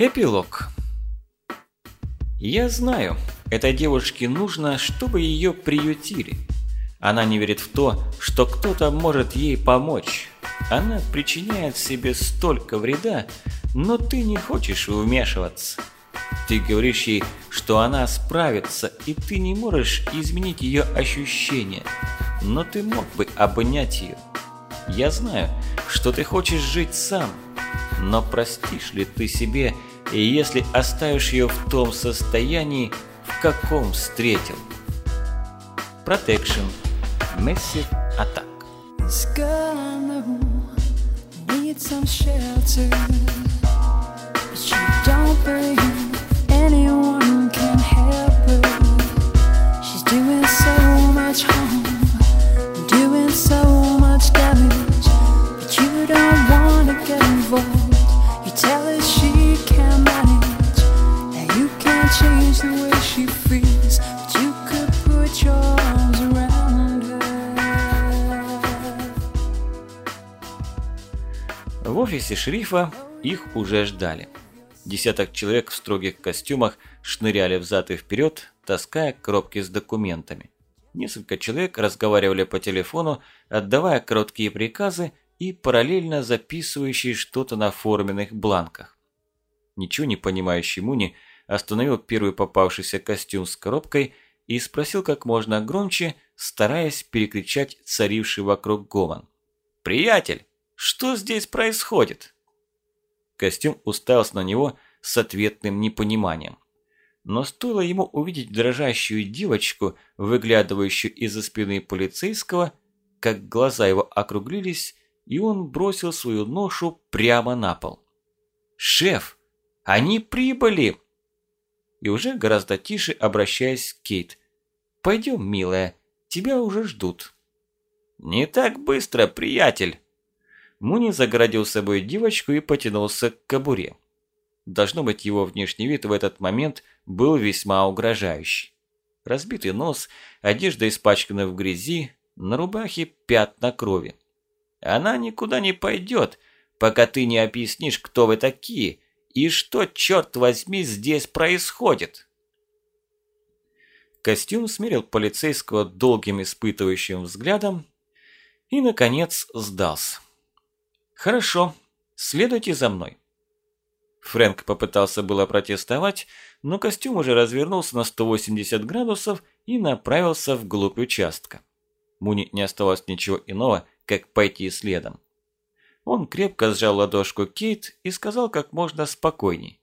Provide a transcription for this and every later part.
Эпилог. Я знаю, этой девушке нужно, чтобы ее приютили. Она не верит в то, что кто-то может ей помочь. Она причиняет себе столько вреда, но ты не хочешь вмешиваться. Ты говоришь ей, что она справится, и ты не можешь изменить ее ощущения. Но ты мог бы обнять ее. Я знаю, что ты хочешь жить сам, но простишь ли ты себе, если оставишь ее в том состоянии, в каком встретил? Protection. Massive Attack. Needs some shelter, but she don't believe офисе шерифа их уже ждали. Десяток человек в строгих костюмах шныряли взад и вперед, таская коробки с документами. Несколько человек разговаривали по телефону, отдавая короткие приказы и параллельно записывающие что-то на форменных бланках. Ничего не понимающий Муни остановил первый попавшийся костюм с коробкой и спросил как можно громче, стараясь перекричать царивший вокруг гомон. «Приятель, что здесь происходит?» Костюм уставился на него с ответным непониманием. Но стоило ему увидеть дрожащую девочку, выглядывающую из-за спины полицейского, как глаза его округлились, и он бросил свою ношу прямо на пол. «Шеф, они прибыли!» И уже гораздо тише, обращаясь к Кейт. «Пойдем, милая, тебя уже ждут». «Не так быстро, приятель!» Муни загородил собой девочку и потянулся к кобуре. Должно быть, его внешний вид в этот момент был весьма угрожающий. Разбитый нос, одежда испачкана в грязи, на рубахе пятна крови. Она никуда не пойдет, пока ты не объяснишь, кто вы такие и что, черт возьми, здесь происходит. Костюм смерил полицейского долгим испытывающим взглядом и, наконец, сдался. «Хорошо, следуйте за мной». Фрэнк попытался было протестовать, но костюм уже развернулся на 180 градусов и направился вглубь участка. Муни не оставалось ничего иного, как пойти следом. Он крепко сжал ладошку Кейт и сказал как можно спокойней.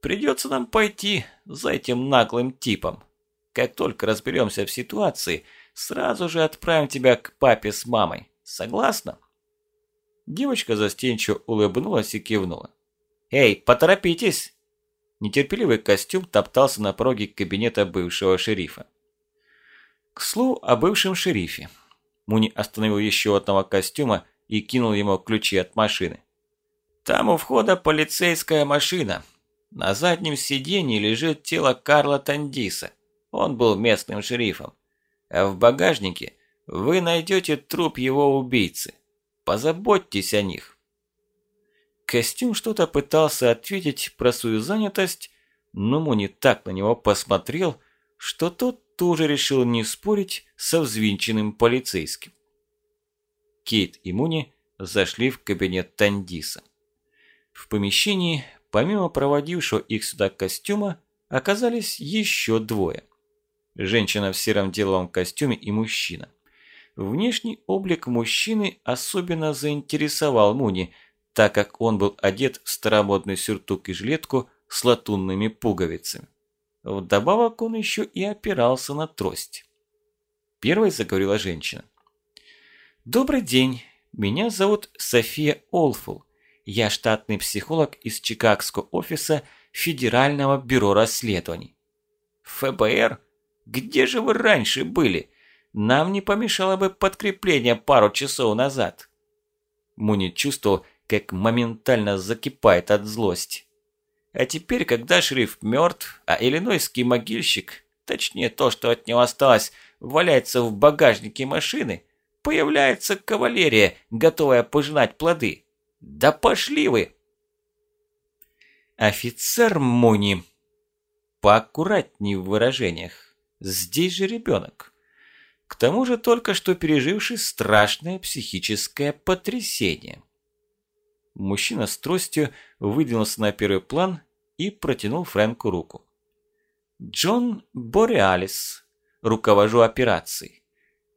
«Придется нам пойти за этим наглым типом. Как только разберемся в ситуации, сразу же отправим тебя к папе с мамой. Согласна?» Девочка застенчиво улыбнулась и кивнула. «Эй, поторопитесь!» Нетерпеливый костюм топтался на пороге кабинета бывшего шерифа. К слову о бывшем шерифе. Муни остановил еще одного костюма и кинул ему ключи от машины. «Там у входа полицейская машина. На заднем сиденье лежит тело Карла Тандиса. Он был местным шерифом. А в багажнике вы найдете труп его убийцы. Позаботьтесь о них». Костюм что-то пытался ответить про свою занятость, но Муни так на него посмотрел, что тот тоже решил не спорить со взвинченным полицейским. Кейт и Муни зашли в кабинет Тандиса. В помещении, помимо проводившего их сюда костюма, оказались еще двое. Женщина в сером деловом костюме и мужчина. Внешний облик мужчины особенно заинтересовал Муни, так как он был одет в старомодный сюртук и жилетку с латунными пуговицами. Вдобавок он еще и опирался на трость. Первой заговорила женщина. «Добрый день, меня зовут София Олфул. Я штатный психолог из Чикагского офиса Федерального бюро расследований». «ФБР? Где же вы раньше были? Нам не помешало бы подкрепление пару часов назад». Муни чувствовал, как моментально закипает от злости. А теперь, когда шериф мертв, а иллинойский могильщик, точнее то, что от него осталось, валяется в багажнике машины, появляется кавалерия, готовая пожинать плоды. Да пошли вы! Офицер Муни. Поаккуратней в выражениях. Здесь же ребенок. К тому же только что переживший страшное психическое потрясение. Мужчина с тростью выдвинулся на первый план и протянул Фрэнку руку. «Джон Бореалис, руковожу операцией.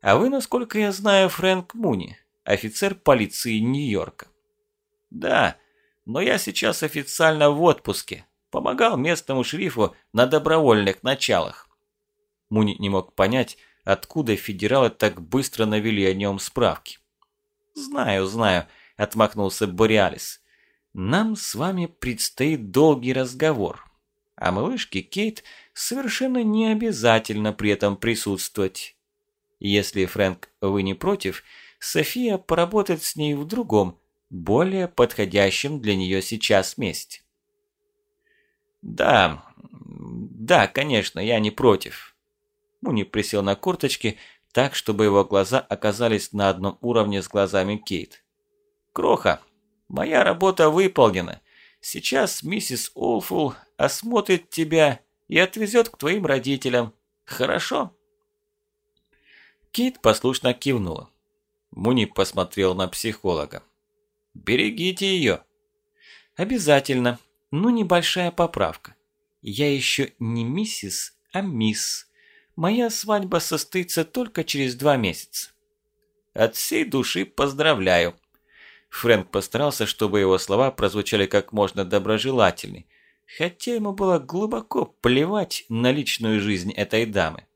А вы, насколько я знаю, Фрэнк Муни, офицер полиции Нью-Йорка». «Да, но я сейчас официально в отпуске. Помогал местному шерифу на добровольных началах». Муни не мог понять, откуда федералы так быстро навели о нем справки. «Знаю, знаю», – отмахнулся Бореалис. «Нам с вами предстоит долгий разговор, а малышке Кейт совершенно не обязательно при этом присутствовать. Если, Фрэнк, вы не против, София поработает с ней в другом, более подходящем для нее сейчас месте». «Да, да, конечно, я не против», Муни присел на корточки, так, чтобы его глаза оказались на одном уровне с глазами Кейт. «Кроха, моя работа выполнена. Сейчас миссис Олфул осмотрит тебя и отвезет к твоим родителям. Хорошо?» Кейт послушно кивнула. Муни посмотрел на психолога. «Берегите ее». «Обязательно. Ну, небольшая поправка. Я еще не миссис, а мисс. Моя свадьба состоится только через два месяца. От всей души поздравляю. Фрэнк постарался, чтобы его слова прозвучали как можно доброжелательней, хотя ему было глубоко плевать на личную жизнь этой дамы.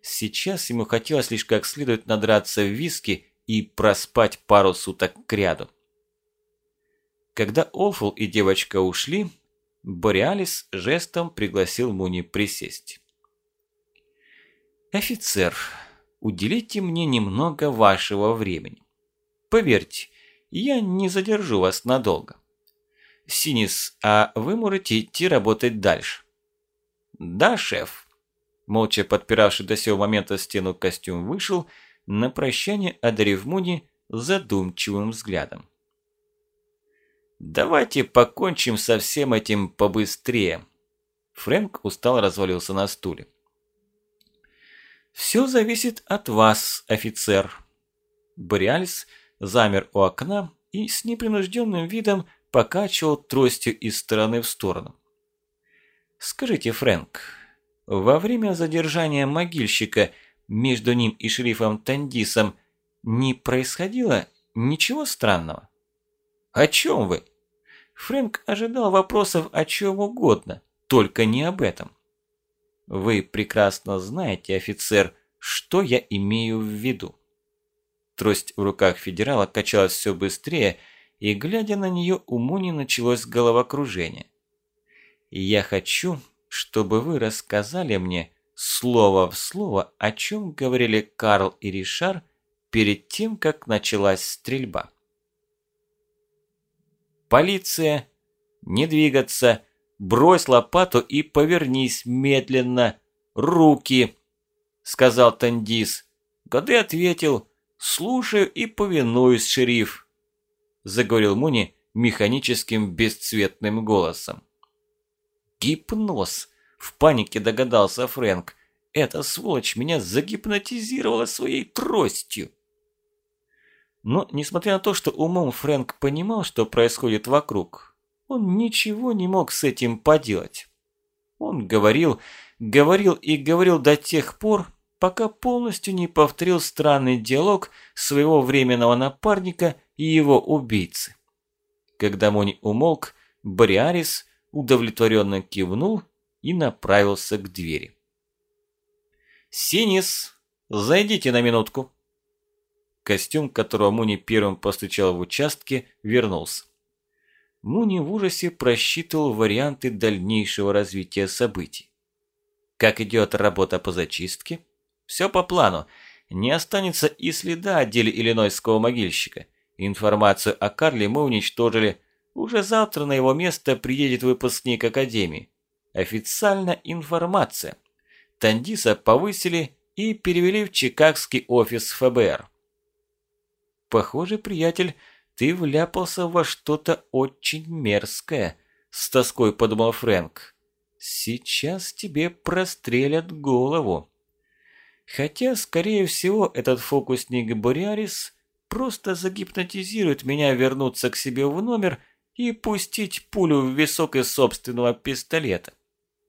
Сейчас ему хотелось лишь как следует надраться в виски и проспать пару суток кряду. Когда Олфул и девочка ушли, Бореалис жестом пригласил Муни присесть. «Офицер, уделите мне немного вашего времени. Поверьте, я не задержу вас надолго. Синис, а вы можете идти работать дальше?» «Да, шеф». Молча подпиравший до сего момента стену костюм вышел, на прощание одарив Муни задумчивым взглядом. «Давайте покончим со всем этим побыстрее». Фрэнк устало развалился на стуле. «Все зависит от вас, офицер». Бориалис замер у окна и с непринужденным видом покачивал тростью из стороны в сторону. «Скажите, Фрэнк, во время задержания могильщика между ним и шерифом Тандисом не происходило ничего странного?» «О чем вы?» Фрэнк ожидал вопросов о чем угодно, только не об этом. Вы прекрасно знаете, офицер, что я имею в виду. Трость в руках федерала качалась все быстрее, и, глядя на нее, у Муни началось головокружение. «Я хочу, чтобы вы рассказали мне слово в слово, о чем говорили Карл и Ришар перед тем, как началась стрельба». «Полиция! Не двигаться! Брось лопату и повернись медленно. Руки!» – сказал Тандис. Годы ответил «Слушаю и повинуюсь, шериф», – заговорил Муни механическим бесцветным голосом. «Гипноз!» – в панике догадался Фрэнк. «Эта сволочь меня загипнотизировала своей тростью!» Но, несмотря на то, что умом Фрэнк понимал, что происходит вокруг, он ничего не мог с этим поделать. Он говорил, говорил и говорил до тех пор, пока полностью не повторил странный диалог своего временного напарника и его убийцы. Когда Мони умолк, Бориарис удовлетворенно кивнул и направился к двери. «Синис, зайдите на минутку». Костюм, которого Муни первым постучал в участке, вернулся. Муни в ужасе просчитывал варианты дальнейшего развития событий. Как идет работа по зачистке? Все по плану. Не останется и следа о деле иллинойского могильщика. Информацию о Карле мы уничтожили. Уже завтра на его место приедет выпускник Академии. Официальная информация. Тандиса повысили и перевели в Чикагский офис ФБР. Похоже, приятель, ты вляпался во что-то очень мерзкое», с тоской подумал Фрэнк. Сейчас тебе прострелят голову. Хотя, скорее всего, этот фокусник Бориарис просто загипнотизирует меня вернуться к себе в номер и пустить пулю в висок из собственного пистолета.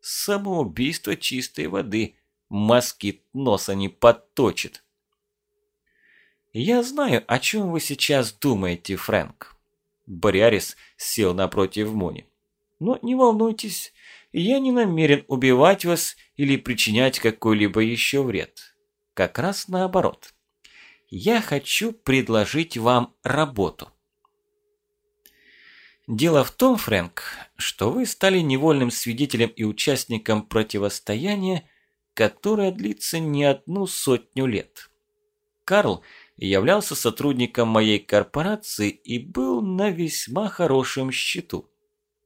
Самоубийство чистой воды. Москит носа не подточит. Я знаю, о чем вы сейчас думаете, Фрэнк. Бориарис сел напротив Мони. Но не волнуйтесь, я не намерен убивать вас или причинять какой-либо еще вред. Как раз наоборот. Я хочу предложить вам работу. Дело в том, Фрэнк, что вы стали невольным свидетелем и участником противостояния, которое длится не одну сотню лет. Карл являлся сотрудником моей корпорации и был на весьма хорошем счету.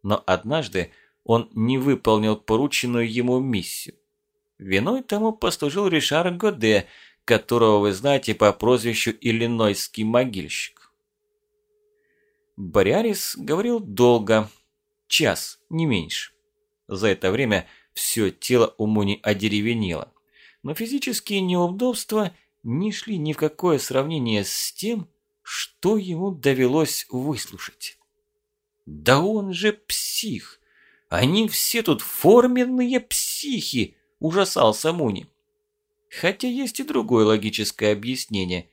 Но однажды он не выполнил порученную ему миссию. Виной тому послужил Ришар Годе, которого вы знаете по прозвищу Иллинойский могильщик. Бориарис говорил долго, час, не меньше. За это время все тело у Муни одеревенело, но физические неудобства не шли ни в какое сравнение с тем, что ему довелось выслушать. «Да он же псих! Они все тут форменные психи!» – ужасался Муни. Хотя есть и другое логическое объяснение.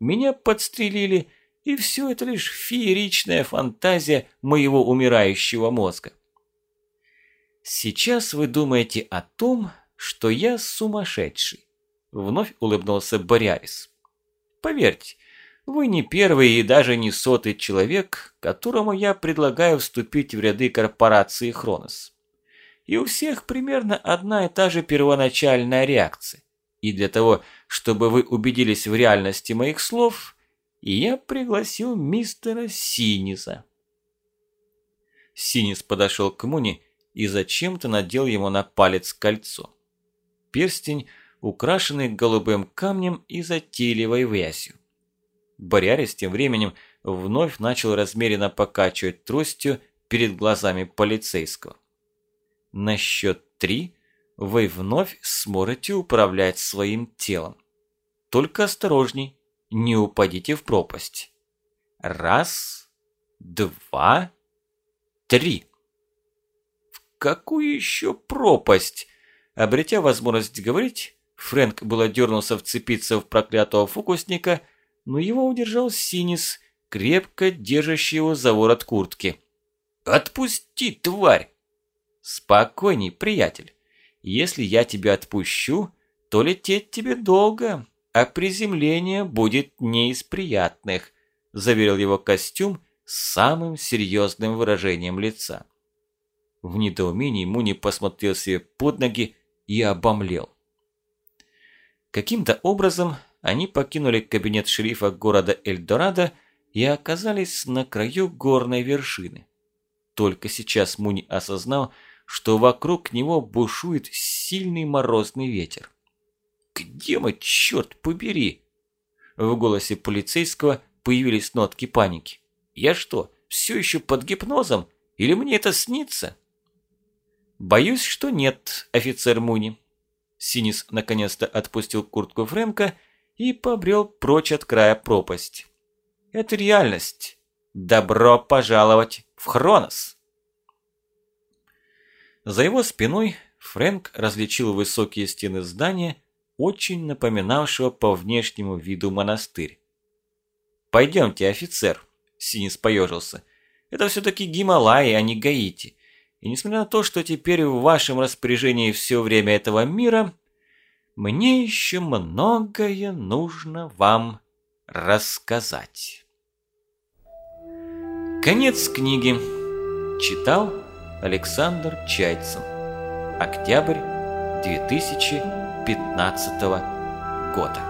Меня подстрелили – и все это лишь фееричная фантазия моего умирающего мозга. Сейчас вы думаете о том, что я сумасшедший. Вновь улыбнулся Бориарис. Поверьте, вы не первый и даже не сотый человек, которому я предлагаю вступить в ряды корпорации Хронос. И у всех примерно одна и та же первоначальная реакция. И для того, чтобы вы убедились в реальности моих слов, я пригласил мистера Синиса. Синис подошел к Муни и зачем-то надел ему на палец кольцо. Перстень, украшенный голубым камнем и затейливой вязью. Борярис тем временем вновь начал размеренно покачивать тростью перед глазами полицейского. На счет три вы вновь сможете управлять своим телом. Только осторожней, не упадите в пропасть. Раз, два, три. В какую еще пропасть? Обретя возможность говорить, Фрэнк было дернулся вцепиться в проклятого фокусника, но его удержал Синис, крепко держащий его за ворот куртки. «Отпусти, тварь!» «Спокойней, приятель. Если я тебя отпущу, то лететь тебе долго, а приземление будет не из приятных», – заверил его костюм с самым серьезным выражением лица. В недоумении Муни посмотрел себе под ноги и обомлел. Каким-то образом они покинули кабинет шерифа города Эльдорадо и оказались на краю горной вершины. Только сейчас Муни осознал, что вокруг него бушует сильный морозный ветер. «Где мы, черт побери?» В голосе полицейского появились нотки паники. «Я что, все еще под гипнозом? Или мне это снится?» «Боюсь, что нет, офицер Муни». Синис наконец-то отпустил куртку Фрэнка и побрел прочь от края пропасти. «Это реальность. Добро пожаловать в Хронос!» За его спиной Фрэнк различил высокие стены здания, очень напоминавшего по внешнему виду монастырь. «Пойдемте, офицер», – Синис поежился. «Это все-таки Гималаи, а не Гаити. И несмотря на то, что теперь в вашем распоряжении все время этого мира, мне еще многое нужно вам рассказать». Конец книги. Читал Александр Чайцин. Октябрь 2000 2015 года.